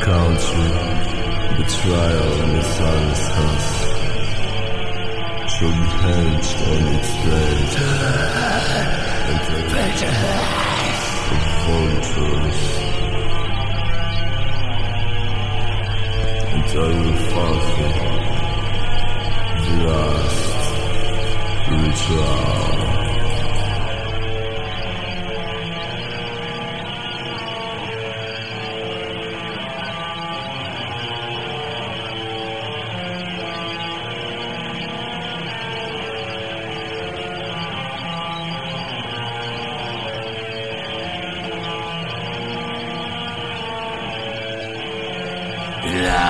country, betrayal in the sun's house, shall be hinged on its days, and the vultures, and I will fulfill the last ritual. La